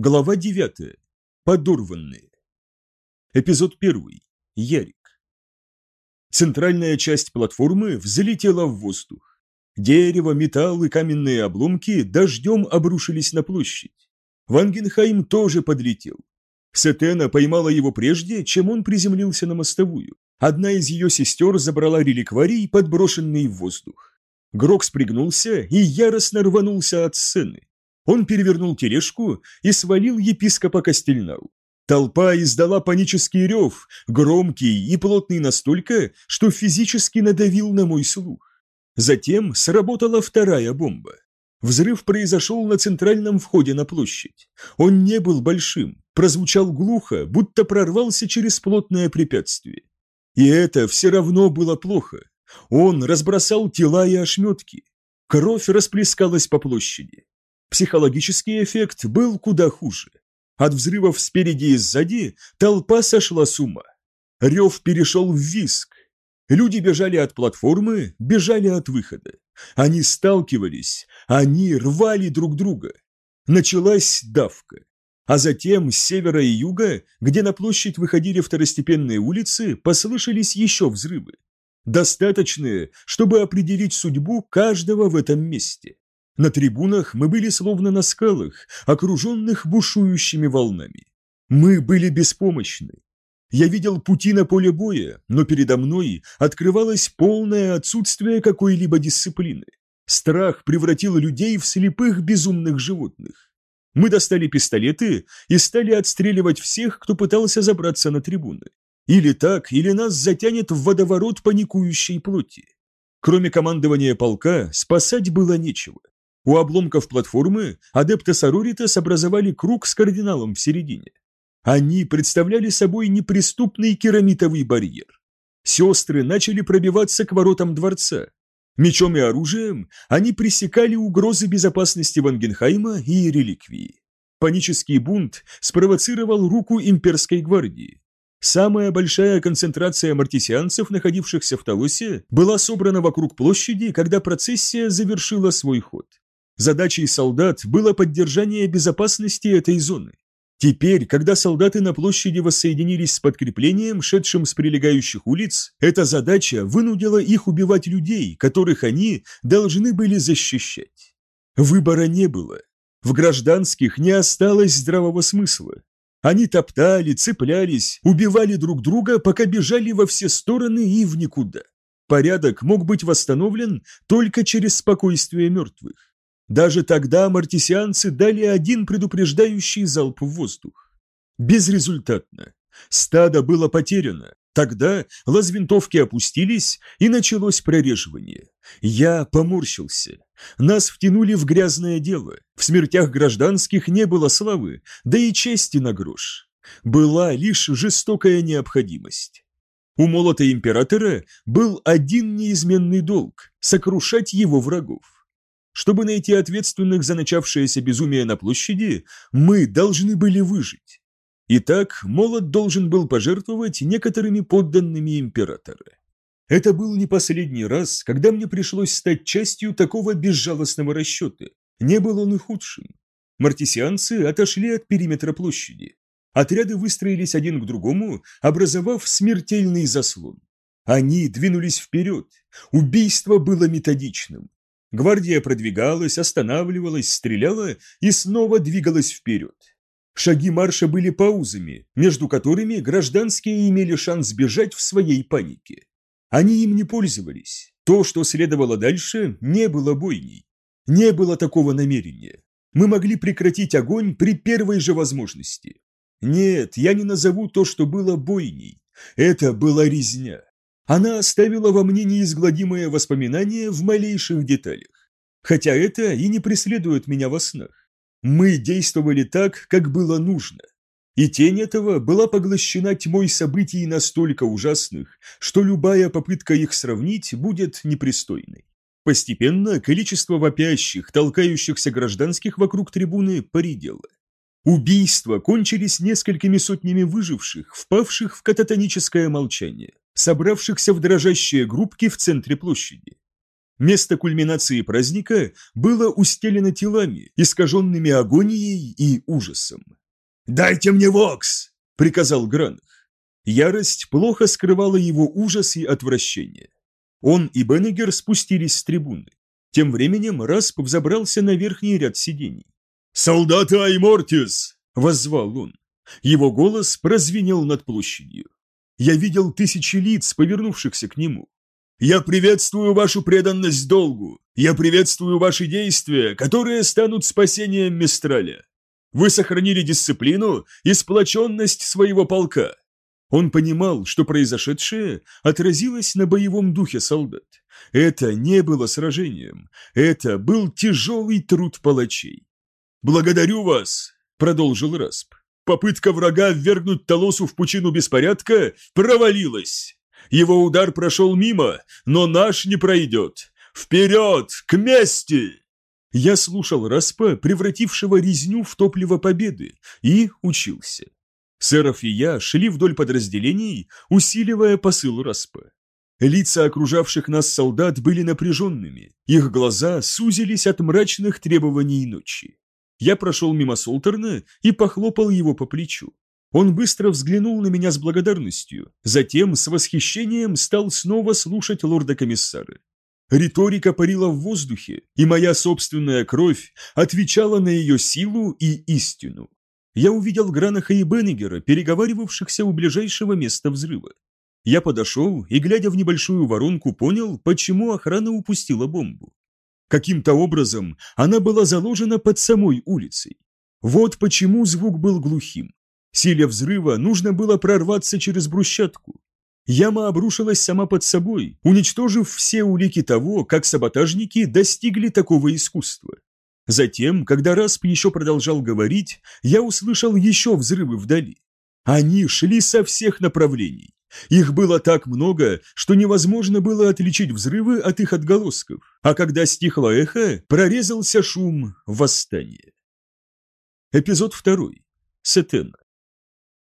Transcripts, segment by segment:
Глава 9. Подорванные. Эпизод 1. Ярик. Центральная часть платформы взлетела в воздух. Дерево, металл и каменные обломки дождем обрушились на площадь. Вангенхайм тоже подлетел. Сетена поймала его прежде, чем он приземлился на мостовую. Одна из ее сестер забрала реликварий, подброшенный в воздух. Грок спрыгнулся и яростно рванулся от сцены. Он перевернул тележку и свалил епископа Костельнау. Толпа издала панический рев, громкий и плотный настолько, что физически надавил на мой слух. Затем сработала вторая бомба. Взрыв произошел на центральном входе на площадь. Он не был большим, прозвучал глухо, будто прорвался через плотное препятствие. И это все равно было плохо. Он разбросал тела и ошметки. Кровь расплескалась по площади. Психологический эффект был куда хуже. От взрывов спереди и сзади толпа сошла с ума. Рев перешел в виск. Люди бежали от платформы, бежали от выхода. Они сталкивались, они рвали друг друга. Началась давка. А затем с севера и юга, где на площадь выходили второстепенные улицы, послышались еще взрывы. Достаточные, чтобы определить судьбу каждого в этом месте. На трибунах мы были словно на скалах, окруженных бушующими волнами. Мы были беспомощны. Я видел пути на поле боя, но передо мной открывалось полное отсутствие какой-либо дисциплины. Страх превратил людей в слепых безумных животных. Мы достали пистолеты и стали отстреливать всех, кто пытался забраться на трибуны. Или так, или нас затянет в водоворот паникующей плоти. Кроме командования полка, спасать было нечего. У обломков платформы адепты Сороритас образовали круг с кардиналом в середине. Они представляли собой неприступный керамитовый барьер. Сестры начали пробиваться к воротам дворца. Мечом и оружием они пресекали угрозы безопасности Вангенхайма и реликвии. Панический бунт спровоцировал руку имперской гвардии. Самая большая концентрация мартисианцев, находившихся в Талосе, была собрана вокруг площади, когда процессия завершила свой ход. Задачей солдат было поддержание безопасности этой зоны. Теперь, когда солдаты на площади воссоединились с подкреплением, шедшим с прилегающих улиц, эта задача вынудила их убивать людей, которых они должны были защищать. Выбора не было. В гражданских не осталось здравого смысла. Они топтали, цеплялись, убивали друг друга, пока бежали во все стороны и в никуда. Порядок мог быть восстановлен только через спокойствие мертвых. Даже тогда мартисианцы дали один предупреждающий залп в воздух. Безрезультатно. Стадо было потеряно. Тогда лазвинтовки опустились, и началось прореживание. Я поморщился. Нас втянули в грязное дело. В смертях гражданских не было славы, да и чести на грош. Была лишь жестокая необходимость. У молота императора был один неизменный долг – сокрушать его врагов. Чтобы найти ответственных за начавшееся безумие на площади, мы должны были выжить. Итак, молот должен был пожертвовать некоторыми подданными императора. Это был не последний раз, когда мне пришлось стать частью такого безжалостного расчета. Не был он и худшим. Мартисианцы отошли от периметра площади. Отряды выстроились один к другому, образовав смертельный заслон. Они двинулись вперед. Убийство было методичным. Гвардия продвигалась, останавливалась, стреляла и снова двигалась вперед. Шаги марша были паузами, между которыми гражданские имели шанс бежать в своей панике. Они им не пользовались. То, что следовало дальше, не было бойней. Не было такого намерения. Мы могли прекратить огонь при первой же возможности. Нет, я не назову то, что было бойней. Это была резня. Она оставила во мне неизгладимое воспоминание в малейших деталях. Хотя это и не преследует меня во снах. Мы действовали так, как было нужно. И тень этого была поглощена тьмой событий настолько ужасных, что любая попытка их сравнить будет непристойной. Постепенно количество вопящих, толкающихся гражданских вокруг трибуны поредело. Убийства кончились несколькими сотнями выживших, впавших в кататоническое молчание собравшихся в дрожащие группки в центре площади. Место кульминации праздника было устелено телами, искаженными агонией и ужасом. «Дайте мне вокс!» – приказал Гранах. Ярость плохо скрывала его ужас и отвращение. Он и Беннегер спустились с трибуны. Тем временем Расп взобрался на верхний ряд сидений. «Солдаты Аймортис!» – воззвал он. Его голос прозвенел над площадью. Я видел тысячи лиц, повернувшихся к нему. «Я приветствую вашу преданность долгу! Я приветствую ваши действия, которые станут спасением Мистраля! Вы сохранили дисциплину и сплоченность своего полка!» Он понимал, что произошедшее отразилось на боевом духе солдат. Это не было сражением, это был тяжелый труд палачей. «Благодарю вас!» – продолжил Расп. «Попытка врага ввергнуть Толосу в пучину беспорядка провалилась. Его удар прошел мимо, но наш не пройдет. Вперед, к мести!» Я слушал Распа, превратившего резню в топливо победы, и учился. Сэров и я шли вдоль подразделений, усиливая посыл Распа. Лица окружавших нас солдат были напряженными, их глаза сузились от мрачных требований ночи. Я прошел мимо Солтерна и похлопал его по плечу. Он быстро взглянул на меня с благодарностью, затем с восхищением стал снова слушать лорда-комиссара. Риторика парила в воздухе, и моя собственная кровь отвечала на ее силу и истину. Я увидел Гранаха и Беннигера, переговаривавшихся у ближайшего места взрыва. Я подошел и, глядя в небольшую воронку, понял, почему охрана упустила бомбу. Каким-то образом она была заложена под самой улицей. Вот почему звук был глухим. Силе взрыва нужно было прорваться через брусчатку. Яма обрушилась сама под собой, уничтожив все улики того, как саботажники достигли такого искусства. Затем, когда Расп еще продолжал говорить, я услышал еще взрывы вдали. Они шли со всех направлений. Их было так много, что невозможно было отличить взрывы от их отголосков, а когда стихло эхо, прорезался шум восстания. Эпизод второй. Сетена.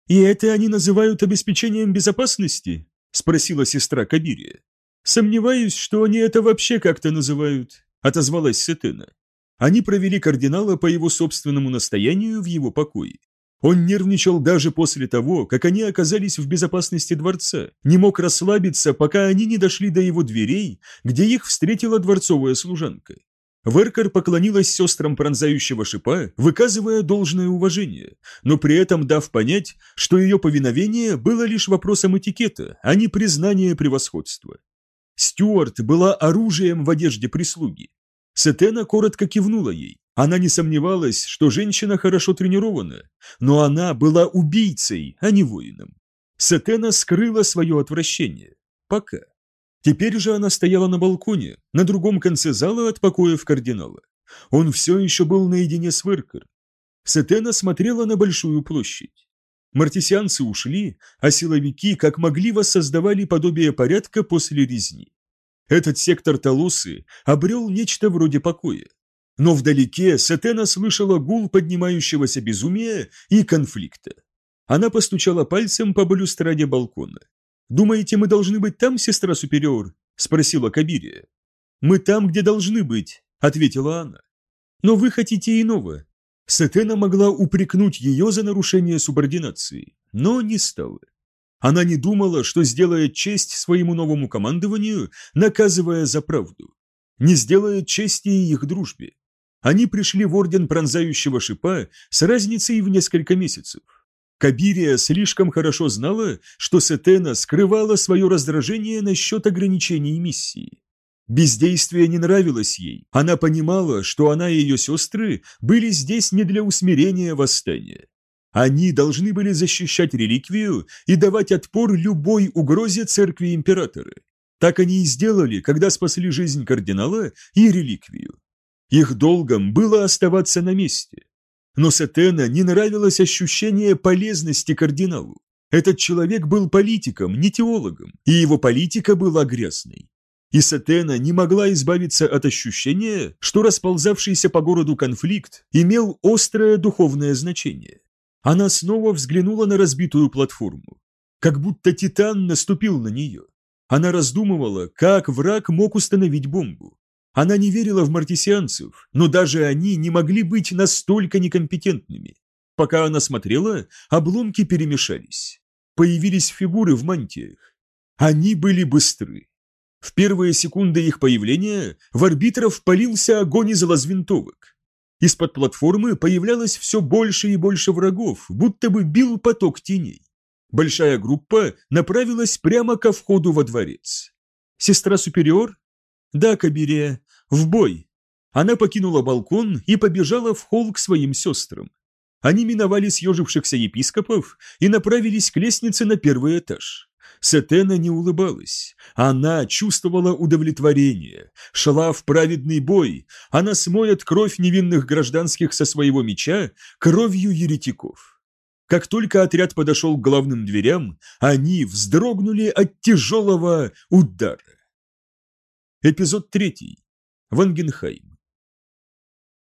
«И это они называют обеспечением безопасности?» – спросила сестра Кабирия. «Сомневаюсь, что они это вообще как-то называют», – отозвалась Сетена. Они провели кардинала по его собственному настоянию в его покое. Он нервничал даже после того, как они оказались в безопасности дворца, не мог расслабиться, пока они не дошли до его дверей, где их встретила дворцовая служанка. Веркер поклонилась сестрам пронзающего шипа, выказывая должное уважение, но при этом дав понять, что ее повиновение было лишь вопросом этикета, а не признания превосходства. Стюарт была оружием в одежде прислуги. Сетена коротко кивнула ей. Она не сомневалась, что женщина хорошо тренирована, но она была убийцей, а не воином. Сетена скрыла свое отвращение. Пока. Теперь же она стояла на балконе, на другом конце зала от покоев кардинала. Он все еще был наедине с Веркер. Сетена смотрела на большую площадь. Мартисианцы ушли, а силовики как могли воссоздавали подобие порядка после резни. Этот сектор Талусы обрел нечто вроде покоя. Но вдалеке Сатена слышала гул поднимающегося безумия и конфликта. Она постучала пальцем по балюстраде балкона. «Думаете, мы должны быть там, сестра Супериор?» – спросила Кабирия. «Мы там, где должны быть», – ответила она. «Но вы хотите иного». Сатена могла упрекнуть ее за нарушение субординации, но не стала. Она не думала, что сделает честь своему новому командованию, наказывая за правду. Не сделает чести и их дружбе. Они пришли в орден пронзающего шипа с разницей в несколько месяцев. Кабирия слишком хорошо знала, что Сетена скрывала свое раздражение насчет ограничений миссии. Бездействие не нравилось ей. Она понимала, что она и ее сестры были здесь не для усмирения восстания. Они должны были защищать реликвию и давать отпор любой угрозе церкви императора. Так они и сделали, когда спасли жизнь кардинала и реликвию. Их долгом было оставаться на месте. Но Сатена не нравилось ощущение полезности кардиналу. Этот человек был политиком, не теологом, и его политика была грязной. И Сатена не могла избавиться от ощущения, что расползавшийся по городу конфликт имел острое духовное значение. Она снова взглянула на разбитую платформу. Как будто Титан наступил на нее. Она раздумывала, как враг мог установить бомбу. Она не верила в мартисианцев, но даже они не могли быть настолько некомпетентными. Пока она смотрела, обломки перемешались. Появились фигуры в мантиях. Они были быстры. В первые секунды их появления в арбитров полился огонь из лазвинтовок. Из-под платформы появлялось все больше и больше врагов, будто бы бил поток теней. Большая группа направилась прямо ко входу во дворец. Сестра Супериор? Да, Кабирия, в бой. Она покинула балкон и побежала в холл к своим сестрам. Они миновали съежившихся епископов и направились к лестнице на первый этаж. Сетена не улыбалась. Она чувствовала удовлетворение, шла в праведный бой. Она смоет кровь невинных гражданских со своего меча кровью еретиков. Как только отряд подошел к главным дверям, они вздрогнули от тяжелого удара. Эпизод третий. Вангенхайм.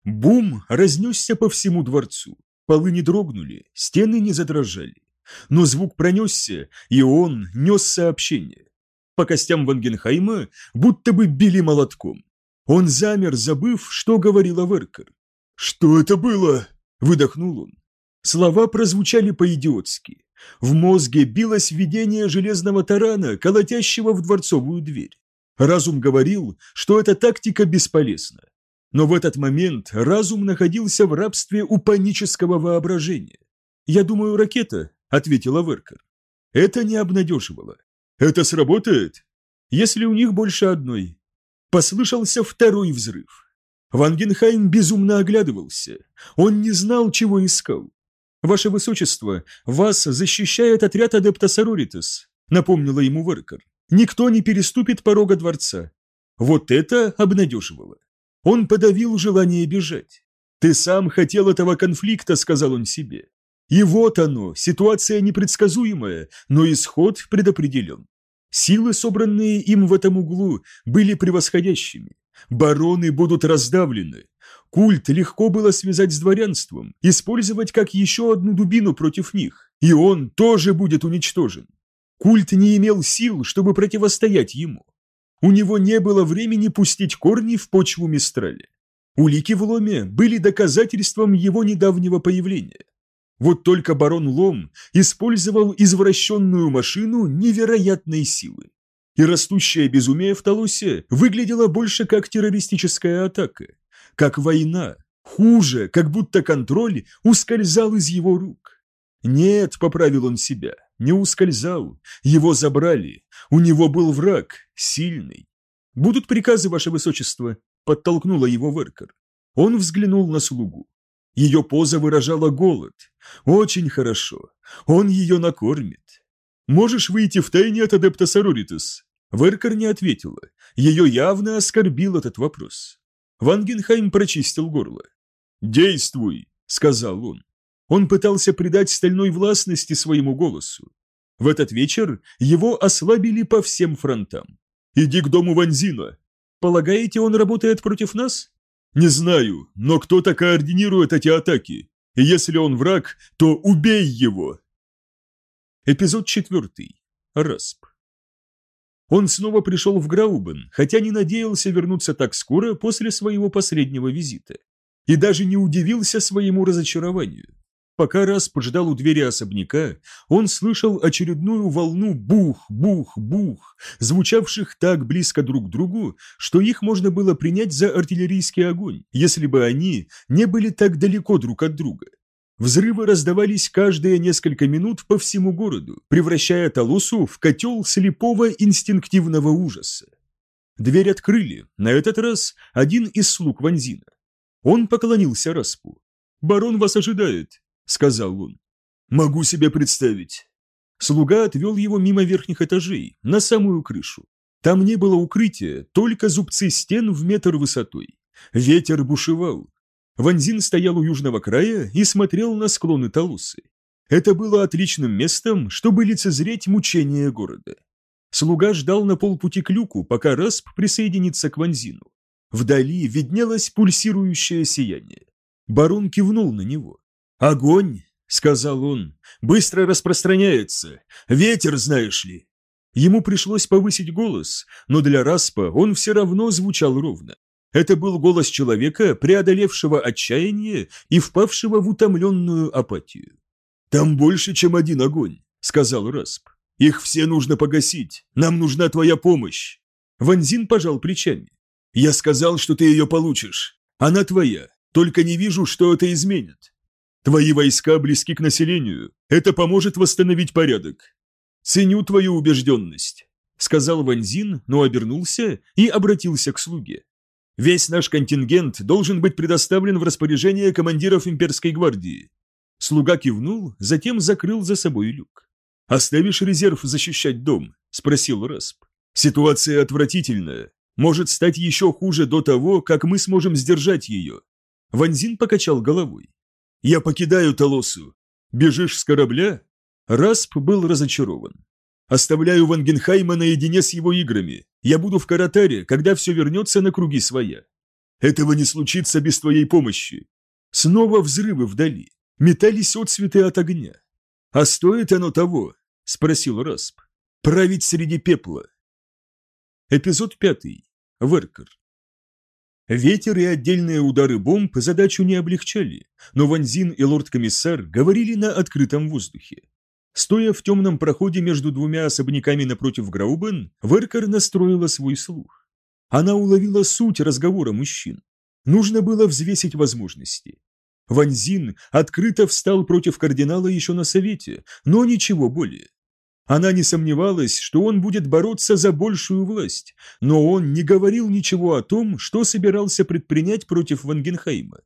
Бум разнесся по всему дворцу. Полы не дрогнули, стены не задрожали. Но звук пронесся, и он нес сообщение. По костям Вангенхайма будто бы били молотком. Он замер, забыв, что говорила Веркер. «Что это было?» – выдохнул он. Слова прозвучали по-идиотски. В мозге билось видение железного тарана, колотящего в дворцовую дверь. Разум говорил, что эта тактика бесполезна. Но в этот момент разум находился в рабстве у панического воображения. «Я думаю, ракета», — ответила Веркер. Это не обнадеживало. «Это сработает?» «Если у них больше одной». Послышался второй взрыв. Вангенхайм безумно оглядывался. Он не знал, чего искал. «Ваше Высочество, вас защищает отряд Адепта Сороритес», — напомнила ему Веркер. «Никто не переступит порога дворца». Вот это обнадеживало. Он подавил желание бежать. «Ты сам хотел этого конфликта», — сказал он себе. И вот оно, ситуация непредсказуемая, но исход предопределен. Силы, собранные им в этом углу, были превосходящими. Бароны будут раздавлены. Культ легко было связать с дворянством, использовать как еще одну дубину против них, и он тоже будет уничтожен. Культ не имел сил, чтобы противостоять ему. У него не было времени пустить корни в почву Мистрали. Улики в ломе были доказательством его недавнего появления. Вот только барон Лом использовал извращенную машину невероятной силы. И растущее безумие в Толосе выглядело больше как террористическая атака, как война, хуже, как будто контроль ускользал из его рук. Нет, поправил он себя, не ускользал, его забрали, у него был враг, сильный. «Будут приказы, ваше высочество», — подтолкнула его Веркер. Он взглянул на слугу. Ее поза выражала голод. Очень хорошо. Он ее накормит. «Можешь выйти в тайне от адепта Сороритес?» Веркер не ответила. Ее явно оскорбил этот вопрос. Вангенхайм прочистил горло. «Действуй!» — сказал он. Он пытался придать стальной властности своему голосу. В этот вечер его ослабили по всем фронтам. «Иди к дому Ванзина!» «Полагаете, он работает против нас?» «Не знаю, но кто-то координирует эти атаки. И если он враг, то убей его!» Эпизод четвертый. Расп. Он снова пришел в Граубен, хотя не надеялся вернуться так скоро после своего последнего визита. И даже не удивился своему разочарованию. Пока Расп ждал у двери особняка, он слышал очередную волну бух-бух-бух, звучавших так близко друг к другу, что их можно было принять за артиллерийский огонь, если бы они не были так далеко друг от друга. Взрывы раздавались каждые несколько минут по всему городу, превращая Толосу в котел слепого инстинктивного ужаса. Дверь открыли, на этот раз один из слуг Ванзина. Он поклонился Распу. «Барон вас ожидает», — сказал он. «Могу себе представить». Слуга отвел его мимо верхних этажей, на самую крышу. Там не было укрытия, только зубцы стен в метр высотой. Ветер бушевал. Ванзин стоял у южного края и смотрел на склоны Талусы. Это было отличным местом, чтобы лицезреть мучения города. Слуга ждал на полпути к люку, пока Расп присоединится к Ванзину. Вдали виднелось пульсирующее сияние. Барон кивнул на него. «Огонь!» — сказал он. «Быстро распространяется. Ветер, знаешь ли». Ему пришлось повысить голос, но для Распа он все равно звучал ровно. Это был голос человека, преодолевшего отчаяние и впавшего в утомленную апатию. «Там больше, чем один огонь», — сказал Расп. «Их все нужно погасить. Нам нужна твоя помощь». Ванзин пожал плечами. «Я сказал, что ты ее получишь. Она твоя. Только не вижу, что это изменит. Твои войска близки к населению. Это поможет восстановить порядок. Ценю твою убежденность», — сказал Ванзин, но обернулся и обратился к слуге. «Весь наш контингент должен быть предоставлен в распоряжение командиров имперской гвардии». Слуга кивнул, затем закрыл за собой люк. «Оставишь резерв защищать дом?» – спросил Расп. «Ситуация отвратительная. Может стать еще хуже до того, как мы сможем сдержать ее». Ванзин покачал головой. «Я покидаю Толосу. Бежишь с корабля?» Расп был разочарован. «Оставляю Вангенхайма наедине с его играми. Я буду в Каратаре, когда все вернется на круги своя. Этого не случится без твоей помощи». Снова взрывы вдали. Метались отцветы от огня. «А стоит оно того?» – спросил Расп. «Править среди пепла». Эпизод пятый. Веркер. Ветер и отдельные удары бомб задачу не облегчали, но Ванзин и лорд-комиссар говорили на открытом воздухе. Стоя в темном проходе между двумя особняками напротив Граубен, Веркер настроила свой слух. Она уловила суть разговора мужчин. Нужно было взвесить возможности. Ванзин открыто встал против кардинала еще на совете, но ничего более. Она не сомневалась, что он будет бороться за большую власть, но он не говорил ничего о том, что собирался предпринять против Вангенхайма.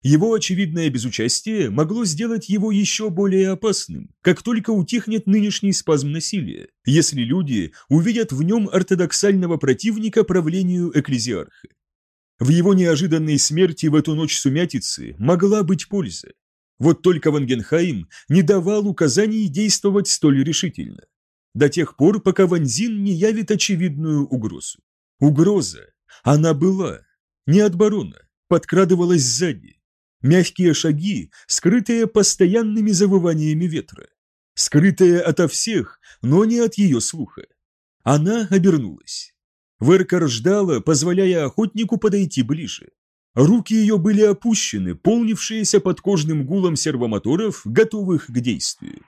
Его очевидное безучастие могло сделать его еще более опасным, как только утихнет нынешний спазм насилия, если люди увидят в нем ортодоксального противника правлению экклезиарха. В его неожиданной смерти в эту ночь сумятицы могла быть польза. Вот только Вангенхайм не давал указаний действовать столь решительно. До тех пор, пока Ванзин не явит очевидную угрозу. Угроза. Она была. Не от барона. Подкрадывалась сзади. Мягкие шаги, скрытые постоянными завываниями ветра. Скрытые ото всех, но не от ее слуха. Она обернулась. Веркар ждала, позволяя охотнику подойти ближе. Руки ее были опущены, полнившиеся подкожным гулом сервомоторов, готовых к действию.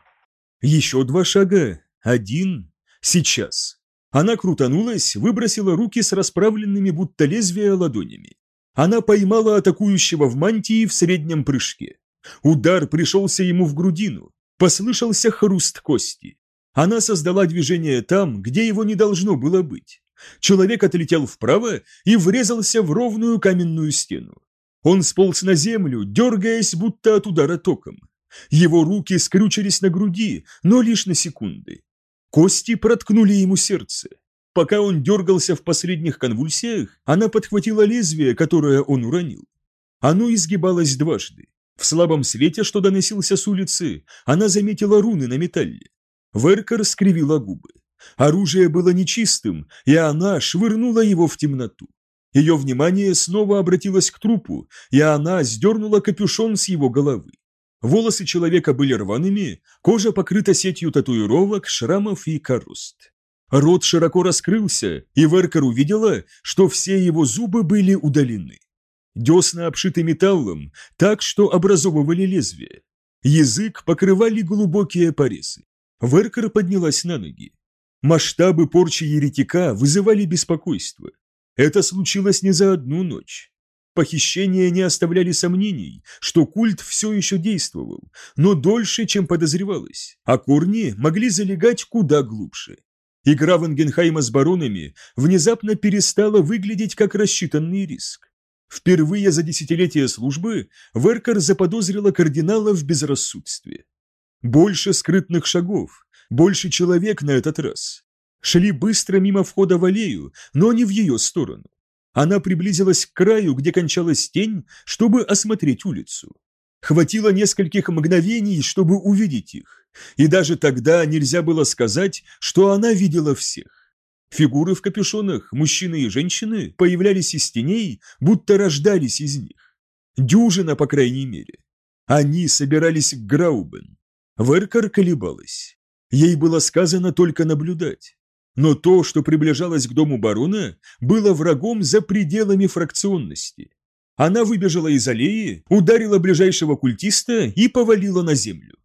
Еще два шага. Один. Сейчас. Она крутанулась, выбросила руки с расправленными будто лезвия ладонями. Она поймала атакующего в мантии в среднем прыжке. Удар пришелся ему в грудину. Послышался хруст кости. Она создала движение там, где его не должно было быть. Человек отлетел вправо и врезался в ровную каменную стену. Он сполз на землю, дергаясь, будто от удара током. Его руки скрючились на груди, но лишь на секунды. Кости проткнули ему сердце. Пока он дергался в последних конвульсиях, она подхватила лезвие, которое он уронил. Оно изгибалось дважды. В слабом свете, что доносился с улицы, она заметила руны на металле. Веркер скривила губы. Оружие было нечистым, и она швырнула его в темноту. Ее внимание снова обратилось к трупу, и она сдернула капюшон с его головы. Волосы человека были рваными, кожа покрыта сетью татуировок, шрамов и корост. Рот широко раскрылся, и Веркер увидела, что все его зубы были удалены. Десна обшиты металлом, так что образовывали лезвие. Язык покрывали глубокие порезы. Веркер поднялась на ноги. Масштабы порчи еретика вызывали беспокойство. Это случилось не за одну ночь. Похищения не оставляли сомнений, что культ все еще действовал, но дольше, чем подозревалось, а корни могли залегать куда глубже. Игра Вангенхайма с баронами внезапно перестала выглядеть как рассчитанный риск. Впервые за десятилетия службы Веркер заподозрила кардинала в безрассудстве. Больше скрытных шагов, больше человек на этот раз. Шли быстро мимо входа в аллею, но не в ее сторону. Она приблизилась к краю, где кончалась тень, чтобы осмотреть улицу. Хватило нескольких мгновений, чтобы увидеть их, и даже тогда нельзя было сказать, что она видела всех. Фигуры в капюшонах, мужчины и женщины, появлялись из теней, будто рождались из них. Дюжина, по крайней мере. Они собирались к Граубен. Веркар колебалась. Ей было сказано только наблюдать. Но то, что приближалось к дому барона, было врагом за пределами фракционности. Она выбежала из аллеи, ударила ближайшего культиста и повалила на землю.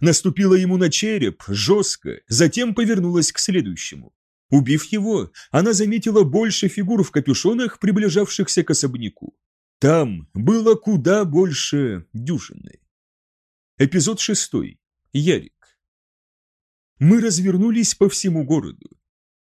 Наступила ему на череп, жестко, затем повернулась к следующему. Убив его, она заметила больше фигур в капюшонах, приближавшихся к особняку. Там было куда больше дюжины. Эпизод шестой. Ярик. Мы развернулись по всему городу.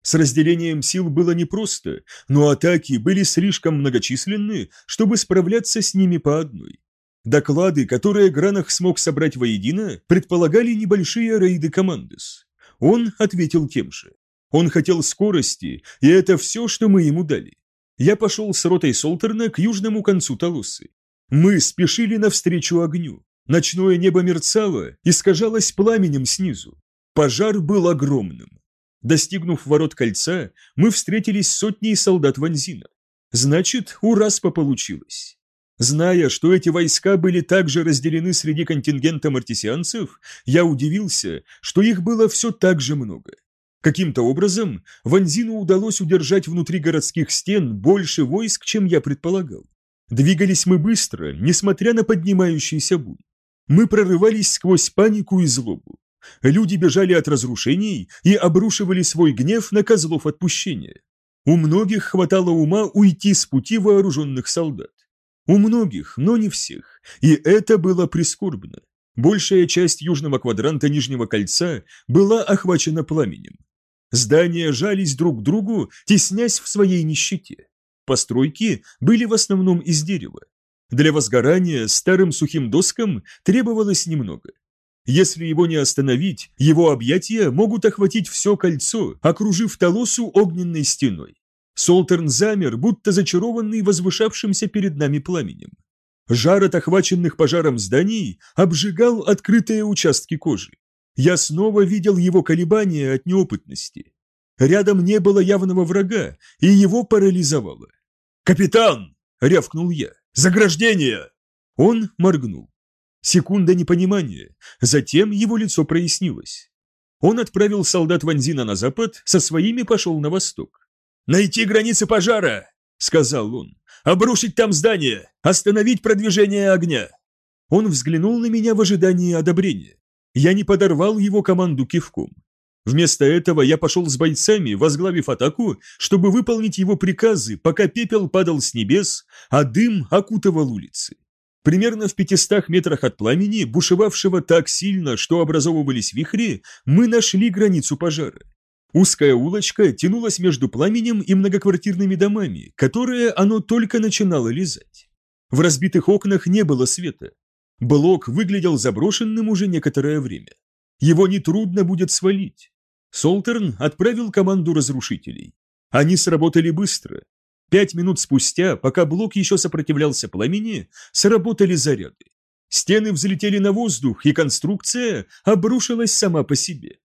С разделением сил было непросто, но атаки были слишком многочисленны, чтобы справляться с ними по одной. Доклады, которые Гранах смог собрать воедино, предполагали небольшие рейды командос. Он ответил тем же. Он хотел скорости, и это все, что мы ему дали. Я пошел с ротой Солтерна к южному концу Талусы. Мы спешили навстречу огню. Ночное небо мерцало, искажалось пламенем снизу. Пожар был огромным. Достигнув ворот кольца, мы встретились с сотней солдат Ванзина. Значит, у Распа получилось. Зная, что эти войска были также разделены среди контингента мартисианцев, я удивился, что их было все так же много. Каким-то образом Ванзину удалось удержать внутри городских стен больше войск, чем я предполагал. Двигались мы быстро, несмотря на поднимающийся бунт. Мы прорывались сквозь панику и злобу. Люди бежали от разрушений и обрушивали свой гнев на козлов отпущения. У многих хватало ума уйти с пути вооруженных солдат. У многих, но не всех, и это было прискорбно. Большая часть южного квадранта Нижнего кольца была охвачена пламенем. Здания жались друг к другу, теснясь в своей нищете. Постройки были в основном из дерева. Для возгорания старым сухим доскам требовалось немного. Если его не остановить, его объятия могут охватить все кольцо, окружив Толосу огненной стеной. Солтерн замер, будто зачарованный возвышавшимся перед нами пламенем. Жар от охваченных пожаром зданий обжигал открытые участки кожи. Я снова видел его колебания от неопытности. Рядом не было явного врага, и его парализовало. «Капитан!» — рявкнул я. «Заграждение!» Он моргнул. Секунда непонимания, затем его лицо прояснилось. Он отправил солдат Ванзина на запад, со своими пошел на восток. «Найти границы пожара!» — сказал он. «Обрушить там здание! Остановить продвижение огня!» Он взглянул на меня в ожидании одобрения. Я не подорвал его команду кивком. Вместо этого я пошел с бойцами, возглавив атаку, чтобы выполнить его приказы, пока пепел падал с небес, а дым окутывал улицы. Примерно в 500 метрах от пламени, бушевавшего так сильно, что образовывались вихри, мы нашли границу пожара. Узкая улочка тянулась между пламенем и многоквартирными домами, которые оно только начинало лизать. В разбитых окнах не было света. Блок выглядел заброшенным уже некоторое время. Его нетрудно будет свалить. Солтерн отправил команду разрушителей. Они сработали быстро, Пять минут спустя, пока блок еще сопротивлялся пламени, сработали заряды. Стены взлетели на воздух, и конструкция обрушилась сама по себе.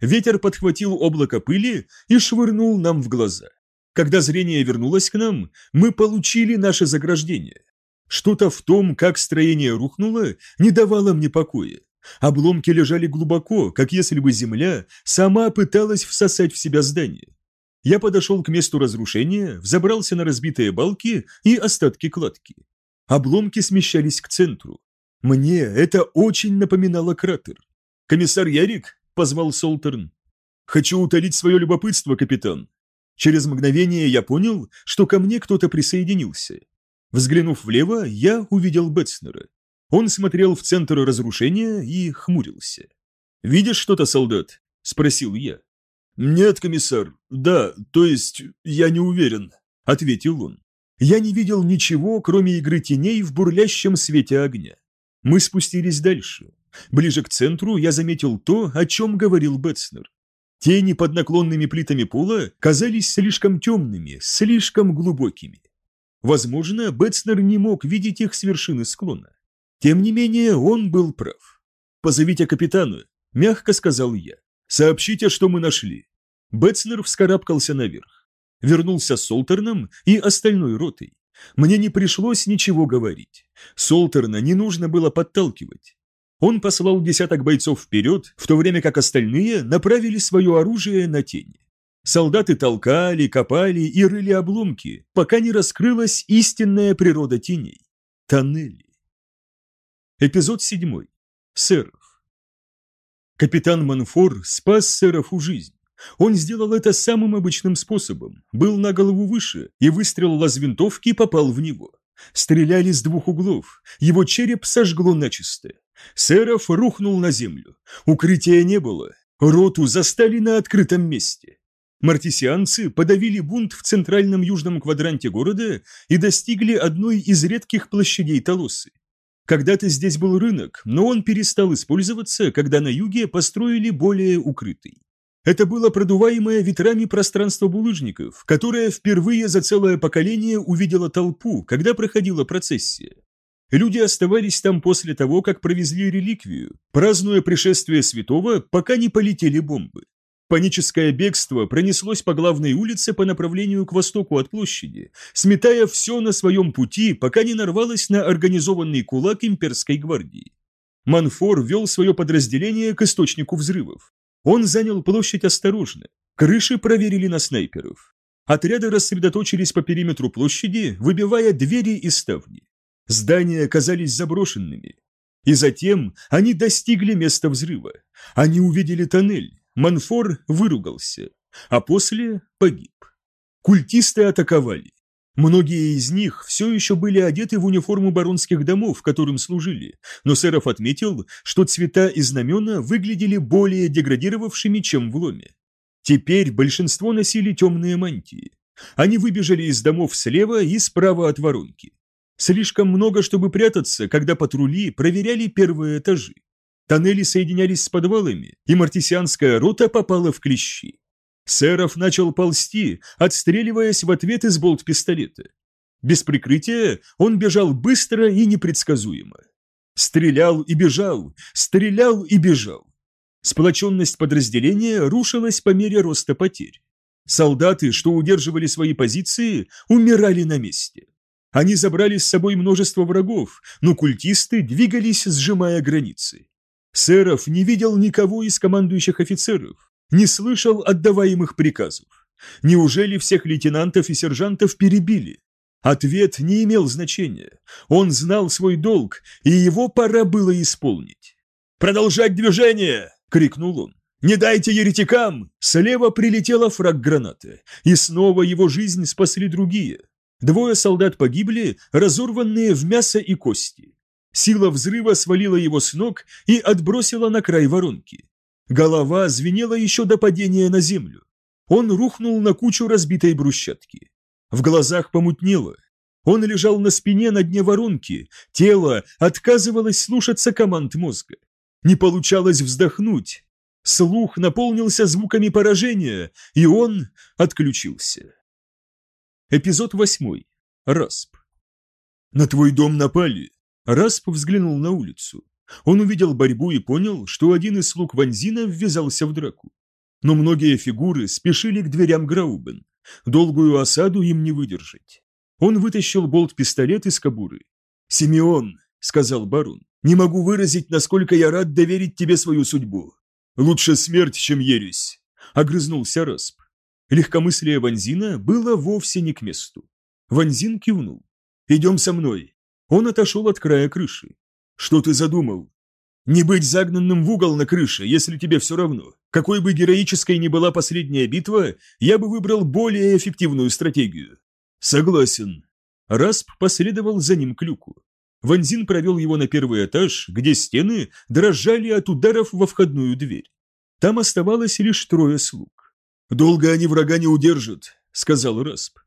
Ветер подхватил облако пыли и швырнул нам в глаза. Когда зрение вернулось к нам, мы получили наше заграждение. Что-то в том, как строение рухнуло, не давало мне покоя. Обломки лежали глубоко, как если бы земля сама пыталась всосать в себя здание. Я подошел к месту разрушения, взобрался на разбитые балки и остатки кладки. Обломки смещались к центру. Мне это очень напоминало кратер. «Комиссар Ярик?» – позвал Солтерн. «Хочу утолить свое любопытство, капитан». Через мгновение я понял, что ко мне кто-то присоединился. Взглянув влево, я увидел Бетснера. Он смотрел в центр разрушения и хмурился. «Видишь что-то, солдат?» – спросил я. «Нет, комиссар, да, то есть я не уверен», — ответил он. Я не видел ничего, кроме игры теней в бурлящем свете огня. Мы спустились дальше. Ближе к центру я заметил то, о чем говорил Бетснер. Тени под наклонными плитами пола казались слишком темными, слишком глубокими. Возможно, Бетснер не мог видеть их с вершины склона. Тем не менее, он был прав. «Позовите капитана», — мягко сказал я. «Сообщите, что мы нашли». Бетцлер вскарабкался наверх. Вернулся с Солтерном и остальной ротой. Мне не пришлось ничего говорить. Солтерна не нужно было подталкивать. Он послал десяток бойцов вперед, в то время как остальные направили свое оружие на тени. Солдаты толкали, копали и рыли обломки, пока не раскрылась истинная природа теней – тоннели. Эпизод 7. Сэров. Капитан Манфор спас Сэрову жизнь. Он сделал это самым обычным способом, был на голову выше, и выстрел из винтовки попал в него. Стреляли с двух углов, его череп сожгло начисто. Сэров рухнул на землю. Укрытия не было, роту застали на открытом месте. Мартисианцы подавили бунт в центральном южном квадранте города и достигли одной из редких площадей Толосы. Когда-то здесь был рынок, но он перестал использоваться, когда на юге построили более укрытый. Это было продуваемое ветрами пространство булыжников, которое впервые за целое поколение увидело толпу, когда проходила процессия. Люди оставались там после того, как провезли реликвию, празднуя пришествие святого, пока не полетели бомбы. Паническое бегство пронеслось по главной улице по направлению к востоку от площади, сметая все на своем пути, пока не нарвалось на организованный кулак имперской гвардии. Манфор вел свое подразделение к источнику взрывов. Он занял площадь осторожно. Крыши проверили на снайперов. Отряды рассредоточились по периметру площади, выбивая двери и ставни. Здания оказались заброшенными. И затем они достигли места взрыва. Они увидели тоннель, Манфор выругался, а после погиб. Культисты атаковали. Многие из них все еще были одеты в униформу баронских домов, которым служили, но Сэров отметил, что цвета и знамена выглядели более деградировавшими, чем в ломе. Теперь большинство носили темные мантии. Они выбежали из домов слева и справа от воронки. Слишком много, чтобы прятаться, когда патрули проверяли первые этажи. Тоннели соединялись с подвалами, и мартисианская рота попала в клещи. Сэров начал ползти, отстреливаясь в ответ из болт-пистолета. Без прикрытия он бежал быстро и непредсказуемо. Стрелял и бежал, стрелял и бежал. Сплоченность подразделения рушилась по мере роста потерь. Солдаты, что удерживали свои позиции, умирали на месте. Они забрали с собой множество врагов, но культисты двигались, сжимая границы. Сэров не видел никого из командующих офицеров, не слышал отдаваемых приказов. Неужели всех лейтенантов и сержантов перебили? Ответ не имел значения. Он знал свой долг, и его пора было исполнить. «Продолжать движение!» — крикнул он. «Не дайте еретикам!» Слева прилетела фраг гранаты, и снова его жизнь спасли другие. Двое солдат погибли, разорванные в мясо и кости. Сила взрыва свалила его с ног и отбросила на край воронки. Голова звенела еще до падения на землю. Он рухнул на кучу разбитой брусчатки. В глазах помутнело. Он лежал на спине на дне воронки, тело отказывалось слушаться команд мозга. Не получалось вздохнуть. Слух наполнился звуками поражения, и он отключился. Эпизод восьмой. Расп. «На твой дом напали», Расп взглянул на улицу. Он увидел борьбу и понял, что один из слуг Ванзина ввязался в драку. Но многие фигуры спешили к дверям Граубен. Долгую осаду им не выдержать. Он вытащил болт-пистолет из кобуры. «Симеон», — сказал барон, — «не могу выразить, насколько я рад доверить тебе свою судьбу. Лучше смерть, чем ересь», — огрызнулся Расп. Легкомыслие Ванзина было вовсе не к месту. Ванзин кивнул. «Идем со мной. Он отошел от края крыши. «Что ты задумал?» «Не быть загнанным в угол на крыше, если тебе все равно. Какой бы героической ни была последняя битва, я бы выбрал более эффективную стратегию». «Согласен». Расп последовал за ним к люку. Ванзин провел его на первый этаж, где стены дрожали от ударов во входную дверь. Там оставалось лишь трое слуг. «Долго они врага не удержат», — сказал Расп.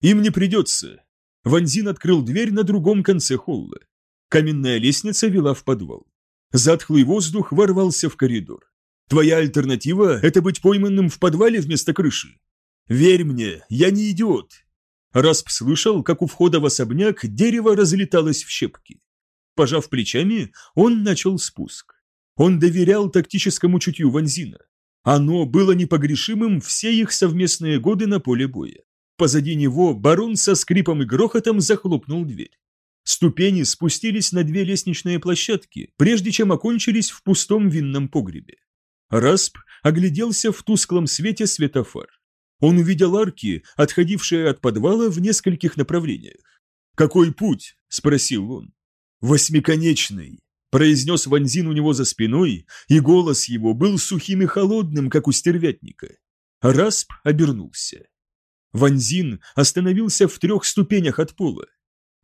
«Им не придется. Ванзин открыл дверь на другом конце холла. Каменная лестница вела в подвал. Затхлый воздух ворвался в коридор. Твоя альтернатива – это быть пойманным в подвале вместо крыши. Верь мне, я не идиот. Расп слышал, как у входа в особняк дерево разлеталось в щепки. Пожав плечами, он начал спуск. Он доверял тактическому чутью Ванзина. Оно было непогрешимым все их совместные годы на поле боя. Позади него барон со скрипом и грохотом захлопнул дверь. Ступени спустились на две лестничные площадки, прежде чем окончились в пустом винном погребе. Расп огляделся в тусклом свете светофар. Он увидел арки, отходившие от подвала в нескольких направлениях. «Какой путь?» – спросил он. «Восьмиконечный», – произнес Ванзин у него за спиной, и голос его был сухим и холодным, как у стервятника. Расп обернулся. Ванзин остановился в трех ступенях от пола.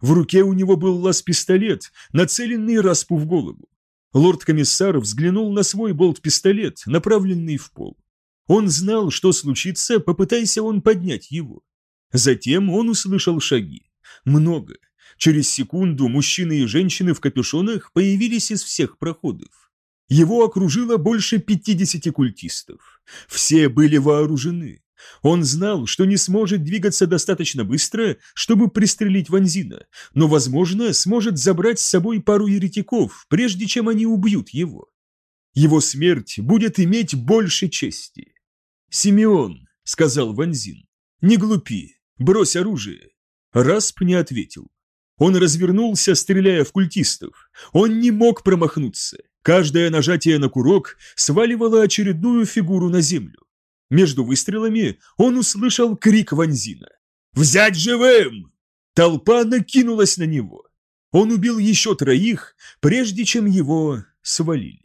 В руке у него был лаз-пистолет, нацеленный Распу в голову. Лорд-комиссар взглянул на свой болт-пистолет, направленный в пол. Он знал, что случится, попытайся он поднять его. Затем он услышал шаги. Много. Через секунду мужчины и женщины в капюшонах появились из всех проходов. Его окружило больше 50 культистов. Все были вооружены. Он знал, что не сможет двигаться достаточно быстро, чтобы пристрелить Ванзина, но, возможно, сможет забрать с собой пару еретиков, прежде чем они убьют его. Его смерть будет иметь больше чести. «Симеон», — сказал Ванзин, — «не глупи, брось оружие». Расп не ответил. Он развернулся, стреляя в культистов. Он не мог промахнуться. Каждое нажатие на курок сваливало очередную фигуру на землю. Между выстрелами он услышал крик Ванзина. «Взять живым!» Толпа накинулась на него. Он убил еще троих, прежде чем его свалили.